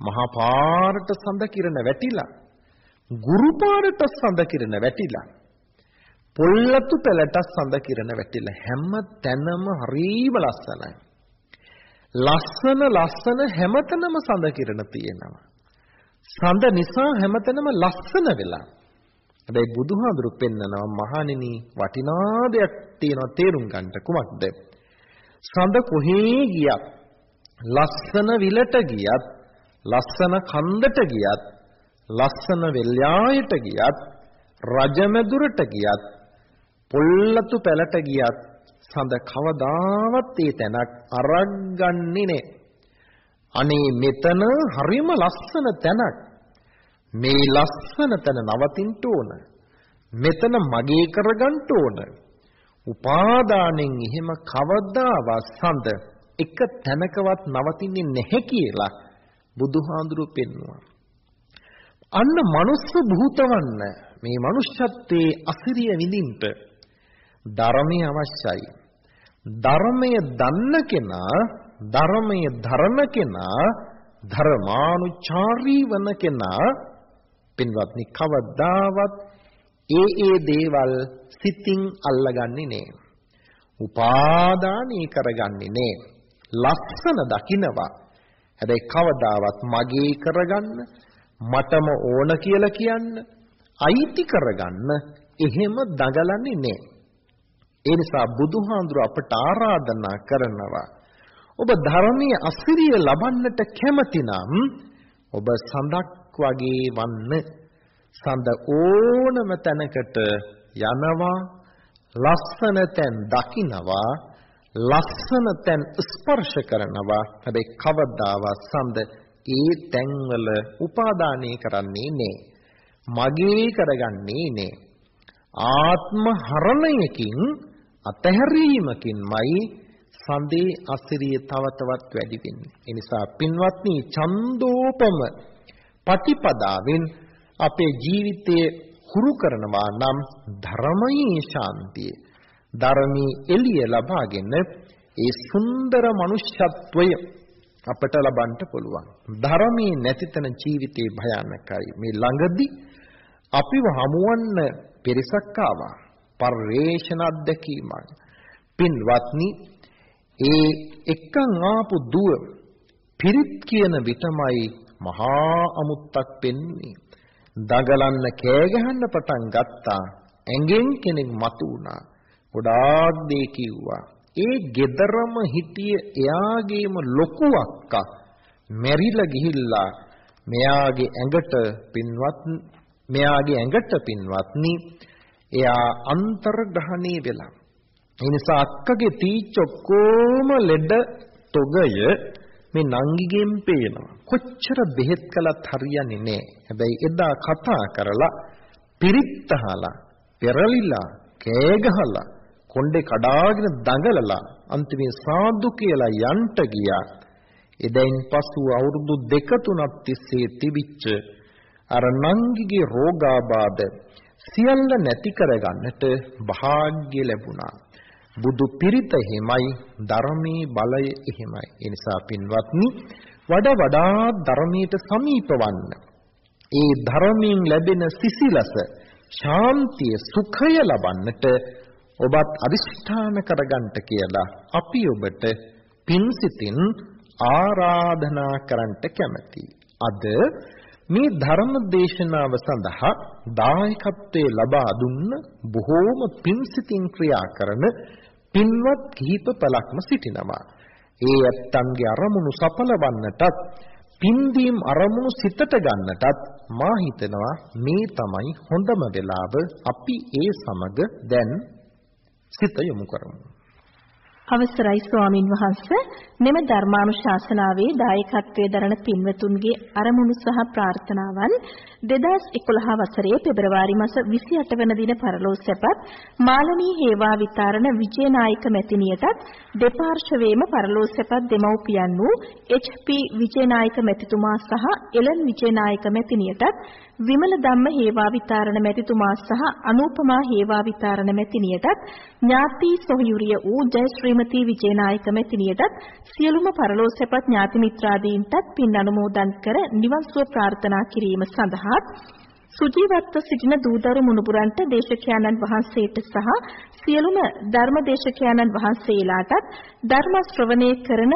මහා පාරට සඳ කිරණ වැටිලා. ගුරු පාරට සඳ කිරණ වැටිලා. පොල්ලතු පෙළට සඳ කිරණ වැටිලා හැම තැනම හරිම ලස්සනයි. ලස්සන ලස්සන හැමතැනම සඳ කිරණ තියෙනවා. සඳ නිසා හැමතැනම ලස්සන වෙලා. හැබැයි බුදුහාඳුරු පෙන්නනවා මහණෙනි වටිනා දෙයක් තියෙනවා තේරුම් ගන්නට කුමක්ද? සඳ කොහේ ගියත් ලස්සන විලට ගියත් ලස්සන කන්දට ගියත් ලස්සන වෙල්යායට ගියත් රජමැදුරට ගියත් පොල්ලතු පැලට ගියත් සඳ කවදාවත් ඒ තැනක් අරගන්නේ නෑ. අනේ මෙතන හරිම ලස්සන තැනක්. මේ ලස්සන තැන නවතින්න ඕන. මෙතන මගේ කරගන්න ඕන. උපාදානෙන් එහෙම කවදාවත් සඳ එක තැනකවත් නවතින්නේ නැහැ කියලා බුදුහාඳුරු පෙන්වුවා. අන්න මනුස්ස භූතවන්න මේ මනුෂ්‍යත්වයේ අසිරිය විඳින්න ධර්මය අවශ්‍යයි. ධර්මය දන්න කෙනා ධර්මය ධරණ කෙනා ධර්මානුචාරී වන කෙනා පින්වත්නි කවදාවත් ඒ ඒ දේවල් සිතින් අල්ලගන්නේ නෑ. උපාදානී කරගන්නේ නෑ. ලස්සන දකින්නවා. හැබැයි කවදාවත් මගේ කරගන්න මටම ඕන කියලා කියන්න අයිති කරගන්න එහෙම දඟලන්නේ නෑ. ඒ නිසා බුදුහාඳුර අපට ආරාධනා කරනවා ඔබ ධර්මයේ අසිරිය ලබන්නට කැමති නම් ඔබ සඳක් වගේ වන්න. සඳ ඕනම තැනකට යනවා ලස්සන තැන් දකින්නවා ලස්සන තැන් ස්පර්ශ කරනවා. හැබැයි කවදාවත් සඳ ඒ තැන්වල උපාදානය කරන්නේ නෑ. මගේ කරගන්නේ නෑ. ආත්ම හරණයකින් අතහැරීමකින්මයි සඳේ අසිරිය තව තවත් වැඩි වෙන්නේ. ඒ නිසා පින්වත්නි චන්දෝපම පටිපදාවෙන් අපේ ජීවිතයේ හුරු කරනවා නම් ධර්මයේ ශාන්තිය ධර්මී එළිය ලබාගෙන ඒ සුන්දර මනුෂ්‍යත්වය අපට ලබන්න පුළුවන්. ධර්මයේ නැතිතන ජීවිතේ භයානකයි. මේ ළඟදී අපිව හමුවන්න පිරිසක් ආවා. පරිේශන අධ්‍යක්ීමක්. පින්වත්නි ඒ එක්කන් ආපු දුව පිරිත් කියන විතමයි මහා අමුත්තක් පෙන්නේ. දඟලන්න කෑ ගහන්න පටන් ගත්තා. ඇඟෙන් කෙනෙක් මතු වුණා. ගොඩාක් දේ කිව්වා. ඒ gederama හිටිය එයාගේම ලොකු අක්කා මැරිලා ගිහිල්ලා මෙයාගේ ඇඟට පින්වත් මෙයාගේ ඇඟට පින්වත්නි එයා අන්තර්ග්‍රහණී වෙලා. ඒ නිසා අක්කගේ තීච්ච ඔක්කොම ලෙඩ තොගය මේ නංගිගෙන් පේනවා. කොච්චර බෙහෙත් කළත් හරියන්නේ නැහැ. හැබැයි එදා කතා කරලා පිරිත් අහලා පෙරලිලා කෑ ගහලා කොණ්ඩේ කඩාගෙන දඟලලා අන්තිමේ සාදු කියලා යන්ට ගියා. එදැයින් පසු අවුරුදු දෙක තුනක් තිස්සේ තිබිච්ච අර නංගිගේ රෝගාබාධ සියල්ල නැති කරගන්නට වාග්ය ලැබුණා. බුදු පිරිත එහෙමයි ධර්මයේ බලය එහෙමයි. ඒ නිසා පින්වත්නි වඩා වඩා ධර්මයට සමීපවන්න. ඒ ධර්මයෙන් ලැබෙන සිසිලස, ශාන්තිය, සුඛය ලබන්නට ඔබත් අදිෂ්ඨාන කරගන්නට කියලා අපි ඔබට පින්සිතින් ආරාධනා කරන්නට කැමැතියි. අද මේ ධර්ම දේශනාව සඳහා දායකත්වයේ ලබා දුන්න බොහෝම පින්සිතින් ක්‍රියා කරන පින්වත් කිහිප පළක්ම සිටිනවා. ඒ ඇත්තන්ගේ අරමුණු සඵලවන්නටත් පින්දීම් අරමුණු සිතට ගන්නටත් මා හිතනවා මේ තමයි හොඳම වෙලාව අපි ඒ සමග දැන් සිත යොමු කරමු. අවසරයි ස්වාමින් වහන්ස මෙම ධර්මානුශාසනාවේ දායකත්වයේ දරන පින්වතුන්ගේ අරමුණු සහ ප්‍රාර්ථනාවන් 2011 වසරේ පෙබරවාරි මාස 28 වන දින පරලෝ සැපත් මාළනී හේවා විතරණ විජේනායක මැතිණියටත් දෙපාර්ශවයේම පරලෝ සැපත් දෙමව්පියන් වූ එච්.පී. විජේනායක මැතිතුමා සහ එලන් විජේනායක මැතිණියටත් විමල ධම්ම හේවා විතරණ මැතිතුමා සහ අනූපමා හේවා විතරණ මැතිණියටත් ඥාති සොහයුරිය වූ ජය ශ්‍රීමති විජේනායක මැතිණියටත් සියලුම පරලෝ සැපත් ඥාති මිත්‍රාදීන්ටත් පින් අනුමෝදන් කර නිවන් සුව ප්‍රාර්ථනා කිරීම සඳහා සුජීවත්ව සිටින දූදරු මුණුබුරන්ට දේශකයන්න් වහන්සේට සහ සියලුම ධර්මදේශකයන්න් වහන්සේලාටත් ධර්ම ශ්‍රවණය කරන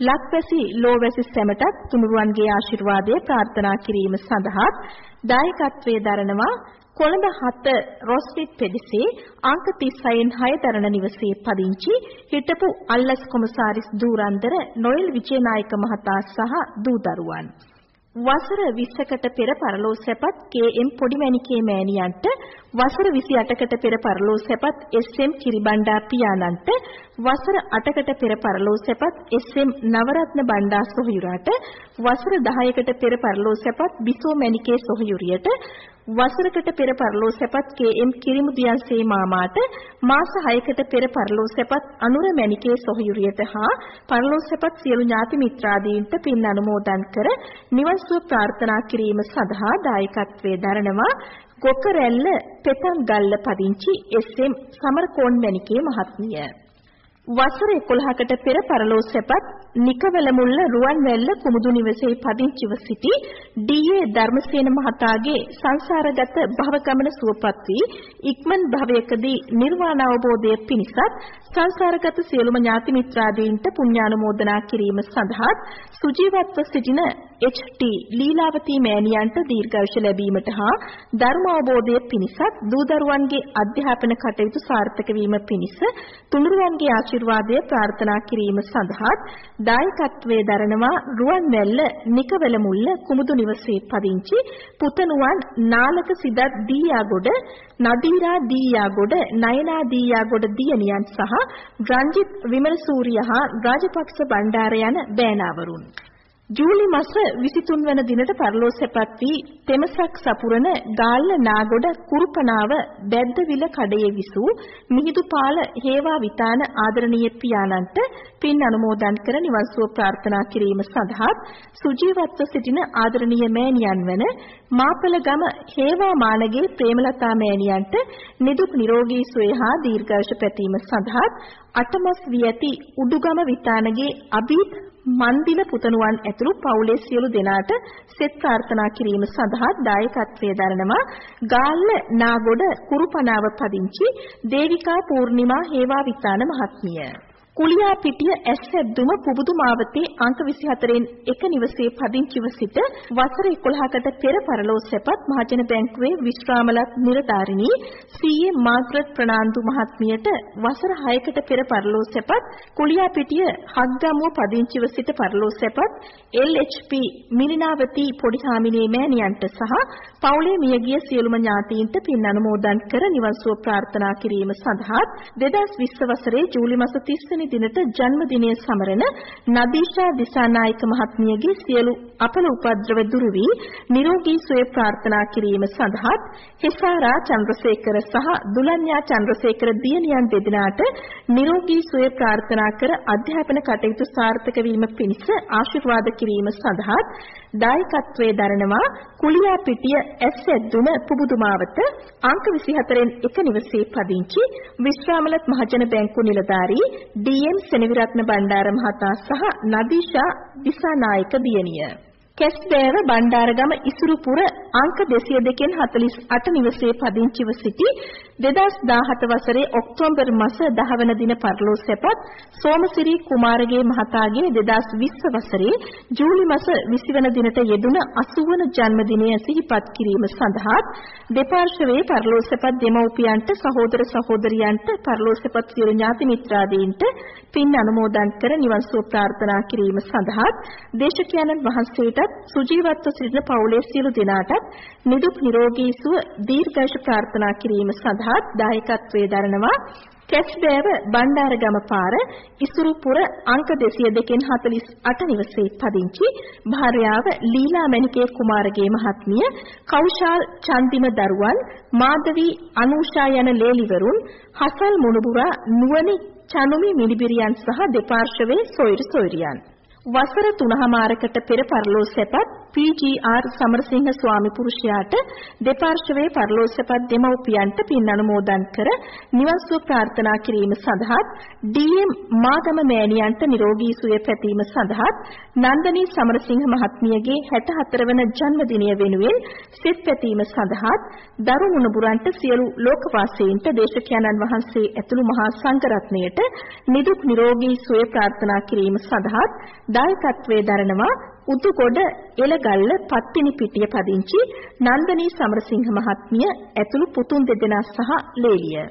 ලක්වැසි ලෝවැසි සැමටත් තුනුරුවන්ගේ ආශිර්වාදය ප්‍රාර්ථනා කිරීම සඳහා දායකත්වයේ දරනවා කොළඹ 7 රොස්විට් පෙදෙසේ අංක 36න් 6 දරණ නිවසේ පදිංචි හිටපු අල්ලස් කොමසාරිස් දූරන්දර නොයල් විජේනායක මහතා සහ දූ දරුවන් වසර 20කට පෙර පරලෝ සැපත් කේ.එම්. පොඩිමැණිකේ මෑණියන්ට වසර 28කට පෙර පරලෝ සැපත් එස්.එම්. කිරිබණ්ඩා පියාණන්ට වසර 8කට පෙර පරලෝ සැපත් එස්.එම්. නවරත්න බණ්ඩා සොහයුරාට වසර 10කට පෙර පරලෝ සැපත් බිසෝ මැණිකේ සොහයුරියට වසරකට පෙර පරලෝ සැපත් කේ.එම්. කිරිමුදියන්සේ මාමාට මාස 6කට පෙර පරලෝ සැපත් අනුර මැණිකේ සොහයුරියට හා පරලෝ සැපත් සියලු ඥාති මිත්‍රාදීන්ට පින් අනුමෝදන් කර නිවන් සුව ප්‍රාර්ථනා කිරීම සඳහා දායකත්වයේ දරනවා ගොකරැල්ල පෙතන් ගල්ල පදිංචි එස්.එම්. සමරකෝන් මැණිකේ මහත්මිය වසර 11කට පෙර පරලෝ සැපත් නිකවැලමුල්ල රුවන්වැල්ල කුමුදු නිවසේ පදිංචිව සිටි ඩී.ඒ. ධර්මසේන මහතාගේ සංසාරගත භව ගමන සුවපත් වී ඉක්මන් භවයකදී නිර්වාණ අවබෝධය පිණිසත් සංසාරගත සියලුම ඥාති මිත්‍රාදීන්ට පුණ්‍යානුමෝදනා කිරීම සඳහා සුජීවත්ව සිටින එච්.ටී. ලීලාවතී මෑණියන්ට දීර්ඝායුෂ ලැබීමට හා ධර්ම අවබෝධය පිණිසත් දූ දරුවන්ගේ අධ්‍යාපන කටයුතු සාර්ථක වීම පිණිස තුනුරුවන්ගේ ආශිර්වාදය ප්‍රාර්ථනා කිරීම සඳහා දායකත්වයේ දරනවා රුවන්වැල්ල නිකවැල මුල්ල කුමුදු නිවසේ පදිංචි පුතණුවන් නාලක සිදත් දීයාගොඩ නදීරා දීයාගොඩ නයනා දීයාගොඩ දියණියන් සහ රංජිත් විමලසූරිය හා රාජපක්ෂ බණ්ඩාර යන බෑනාවරුන් ජූලි මාස 23 වන දිනට පරලෝ සැපත් වී තෙමසක් සපුරන ගාල්ල නාගොඩ කුරුපනාව බැද්දවිල කඩේ විසූ මිහිඳුපාල හේවා විතාන ආදරණීය පියාණන්ට පින් අනුමෝදන් කර නිවන් සුව ප්‍රාර්ථනා කිරීම සඳහා සුජීවත්ව සිටින ආදරණීය මෑණියන් වන මාපලගම හේවා මානගේ ප්‍රේමලතා මෑණියන්ට නිදුක් නිරෝගී සුවය හා දීර්ඝායුෂ පැතීම සඳහා අටමස් වී ඇති උඩුගම විතානගේ අභීත් මන්දිල පුතණුවන් ඇතුළු පවුලේ සියලු දෙනාට සෙත් ප්‍රාර්ථනා කිරීම සඳහා දායකත්වයේ දරනවා ගාල්ල නාගොඩ කුරුපනාව පදිංචි දේවිකා පූර්ණිමා හේවා විතාන මහත්මිය. කුලියා පිටිය ඇස්සැද්දුම පුබුදු මාවතේ අංක 24න් එක නිවසේ පදිංචිව සිට වසර 11කට පෙර පරලෝ සැපත් මහජන බැංකුවේ විශ්‍රාමලත් නිලධාරිණී සීයේ මාග්‍රට් ප්‍රනාන්දු මහත්මියට වසර 6කට පෙර පරලෝ සැපත් කුලියා පිටිය හග්ගමුව පදිංචිව සිට පරලෝ සැපත් LHP මිලිනාවති පොඩිහාමිනේ මෑණියන්ට සහ පවුලේ මියගිය සියලුම ඥාතීන්ට පින් අනුමෝදන් කර නිවන් සුව ප්‍රාර්ථනා කිරීම සඳහා 2020 වසරේ ජූලි මාස 30 වෙනි දිනට ජන්මදිනය සමරන නදීෂා දිසානායක මහත්මියගේ සියලු අපල උපද්‍රව දුරු වී නිරෝගී සුවය ප්‍රාර්ථනා කිරීම සඳහා හිසාරා චන්ද්‍රසේකර සහ දුලන්‍යා චන්ද්‍රසේකර දියණියන් දෙදෙනාට නිරෝගී සුවය ප්‍රාර්ථනා කර අධ්‍යාපන කටයුතු සාර්ථක වීම පිණිස ආශිර්වාද කිරීම සඳහා දායකත්වයේ දරනවා කුලියා පිටිය ඇස්සැද්දුම පුබුදුමාවත අංක 24න් එක නිවසේ පදිංචි විශ්‍රාමලත් මහජන බැංකුව නිලධාරී ඩී.එම්. සෙනවිරත්න බණ්ඩාර මහතා සහ නදීෂා දිසානායක දියණිය කැස්බෑව බණ්ඩාරගම ඉසුරුපුර අංක 202කින් 48 නිවසේ පදිංචිව සිටි 2017 වසරේ ඔක්තෝබර් මාස 10 වන දින පරලෝ සැපත් සෝමසිරි කුමාරගේ මහතාගේ 2020 වසරේ ජූලි මාස 20 වන දිනට යෙදුන 80 වන ජන්මදිනය සිහිපත් කිරීම සඳහා දෙපාර්ශ්වයේ පරලෝ සැපත් දෙමව්පියන්ට සහෝදර සහෝදරියන්ට පරලෝ සැපත් සියලු ඥාති මිත්‍රාදීන්ට පින් අනුමෝදන් කර නිවන් සුව ප්‍රාර්ථනා කිරීම සඳහා දේශකයන්න් වහන්සේටත් සුජීවත්ව සිටින පවුලේ සියලු දෙනාටත් නිදුක් නිරෝගී සුව දීර්ඝායුෂ ප්‍රාර්ථනා කිරීම සඳහා දායකත්වයේ දරනවා. කැස්බෑව බණ්ඩාරගම පාර ඉසුරුපුර අංක 202කින් 48 නිවසේ පදිංචි. භාර්යාව ලීලා මණිකේ කුමාරගේ මහත්මිය කෞශාල් චන්දිම දරුවන් මාධවී අනූෂා යන ලේලිවරුන් හසල් මුණුබුරා නුවණි චනුමි මිනිබිරියන් සහ දෙපාර්ශවයේ සොයිරි සොයිරියන්. වසර 3මාරකට පෙර පරලෝ සැපත් PGR සමරසිංහ ස්වාමි පුරුෂයාට දෙපාර්ශවයේ පරලෝ සැපත් දෙමව්පියන්ට පින් අනුමෝදන් කර නිවන් සුව ප්‍රාර්ථනා කිරීම සඳහා DM මාගම මෑණියන්ට නිරෝගී සුවය පැතීම සඳහා නන්දනී සමරසිංහ මහත්මියගේ 64 වන ජන්මදිනය වෙනුවෙන් සිත පැතීම සඳහා දරු මුණුබුරන්ට සියලු ලෝකවාසීන්ට දේශකයන්න් වහන්සේ ඇතුළු මහා සංඝරත්නයට නිදුක් නිරෝගී සුවය ප්‍රාර්ථනා කිරීම සඳහා දායකත්වයේ දරනවා උතුගොඩ එලගල්ල පත්තිනි පිටිය පදිංචි නන්දනී සමරසිංහ මහත්මිය ඇතුළු පුතුන් දෙදෙනා සහ ලේලිය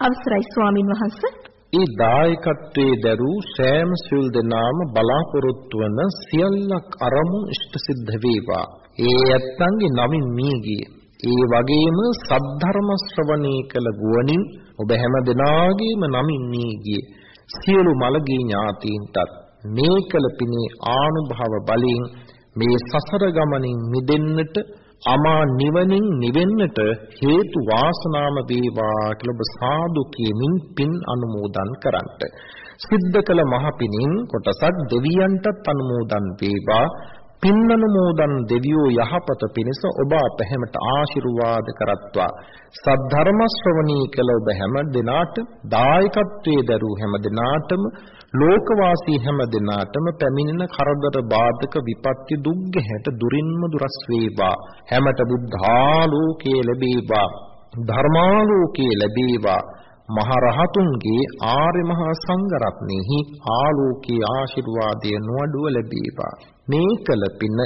අවසරයි ස්වාමින් වහන්සේ ඒ දායකත්වයේ දරූ සෑම සිල් දෙනාම බලාපොරොත්තු වන සියල්ලක් අරමුණු ඉෂ්ට සිද්ධ වේවා. ඒ ඇත්තන්ගේ නමින් මීගිය. ඒ වගේම සද්ධර්ම ශ්‍රවණී කළ ගුවනින් ඔබ හැම දෙනාගේම නමින් මීගිය. සියලු මළගී ඥාතීන්ටත් මේ කළ පිනේ ආනුභව බලයෙන් මේ සසර ගමනින් මිදෙන්නට අමා නිවනින් නිවෙන්නට හේතු වාසනාම වේවා කියලා ඔබ සාදු කියමින් පින් අනුමෝදන් කරන්ට. සිද්ධ කළ මහ පිනින් කොටසක් දෙවියන්ටත් අනුමෝදන් වේවා. පින් අනුමෝදන් දෙවියෝ යහපත පිණිස ඔබ අප හැමට ආශිර්වාද කරත්වා. සද්ධර්ම ශ්‍රවණී කළ ඔබ හැම දිනාට දායකත්වයේ දරූ හැම දිනාටම ලෝකවාසී හැම දිනාටම පැමිණෙන කරදර බාධක විපත්ති දුක් ගැහැට දුරින්ම දුරස් වේවා. හැමත බුද්ධාලෝකයේ ලැබේවා. ධර්මාලෝකයේ ලැබේවා. මහරහතුන්ගේ ආර්ය මහා සංඝරත්නෙහි ආලෝකයේ ආශිර්වාදය නොඅඩුව ලැබේවා. මේ කල පින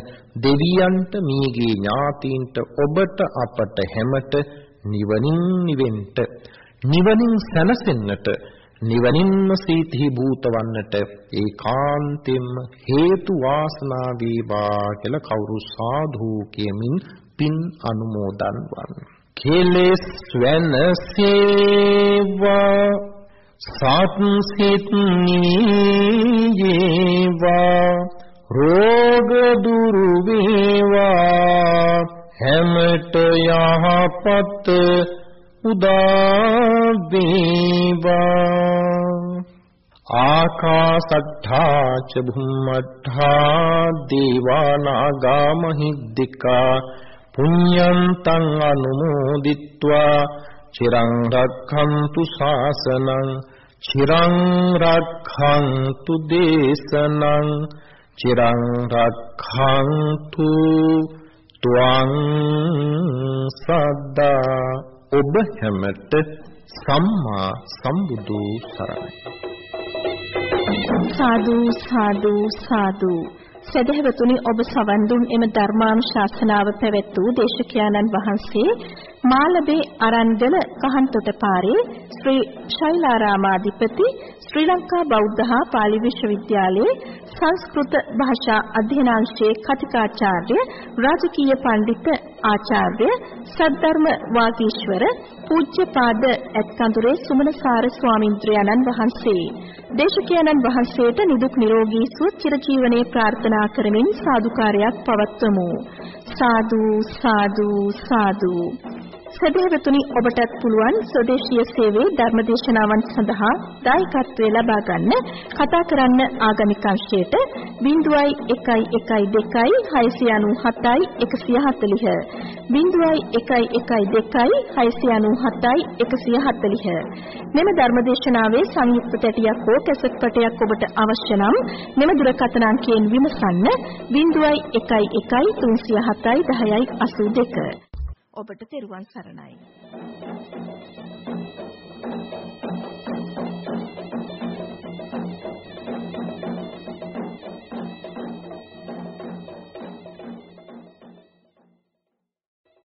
දෙවියන්ට මීගේ ඥාතීන්ට ඔබට අපට හැමට නිවනින් නිවෙන්නට නිවනින් සැනසෙන්නට නිවනින්ම සීතී භූතවන්නට ඒකාන්තෙම හේතු වාසනා වේවා කියලා කවුරු සාධු කියමින් පින් අනුමෝදන් වන්න. කෙලෙස් වෙනසේවා සත් සිත් නීජේවා රෝග දුරු වේවා හැමත යහපත් උදා වේවා ආකාසට්ඨා ච භුම්මට්ඨා දේවානාගා මහිද්దికා පුඤ්ඤන්තං අනුමෝදිත්වා। චිරං රක්ඛන්තු ශාසනං චිරං රක්ඛන්තු දේශනං। චිරං රක්ඛන්තු ත්වං සද්දා। ඔබ හැමට සම්මා සම්බුදු සරණයි. සාදු සාදු සාදු. සදහවතුනි ඔබ සවන් දුන් එම ධර්මානුශාසනාව පැවැත් වූ දේශකයාණන් වහන්සේ මාළඹේ අරන්ගල කහන්තොට පාරේ ශ්‍රී ශෛලාරාමාධිපති ශ්‍රී ලංකා බෞද්ධ හා පාලි විශ්වවිද්‍යාලයේ සංස්කෘත භාෂා අධ්‍යනාංශයේ කතිකාචාර්ය රාජකීය පඬිත ආචාර්ය සද්ධර්ම වාගීශ්වර පූජ්‍යපාද ඇත්කඳුරේ සුමනසාර ස්වාමින්ද්‍රයන්න් වහන්සේ දේශකයන්න් වහන්සේට නිදුක් නිරෝගී සුව චිරජීවනයේ ප්‍රාර්ථනා කරමින් සාදුකාරයක් පවත්වමු. සාදු සාදු සාදු. සදහවතුනි ඔබටත් පුළුවන් ස්වදේශීය සේවයේ ධර්මදේශනාවන් සඳහා දායකත්වය ලබා ගන්න. කතා කරන්න ආගමික අංශයට 0112 697 140 0112 697 140 මෙම ධර්මදේශනාවේ සංයුක්ත තැටියක් හෝ කැසට් පටයක් ඔබට අවශ්‍ය නම් මෙම දුරකථන අංකයෙන් විමසන්න 0112 307 1082 ඔබට තෙරුවන් සරණයි.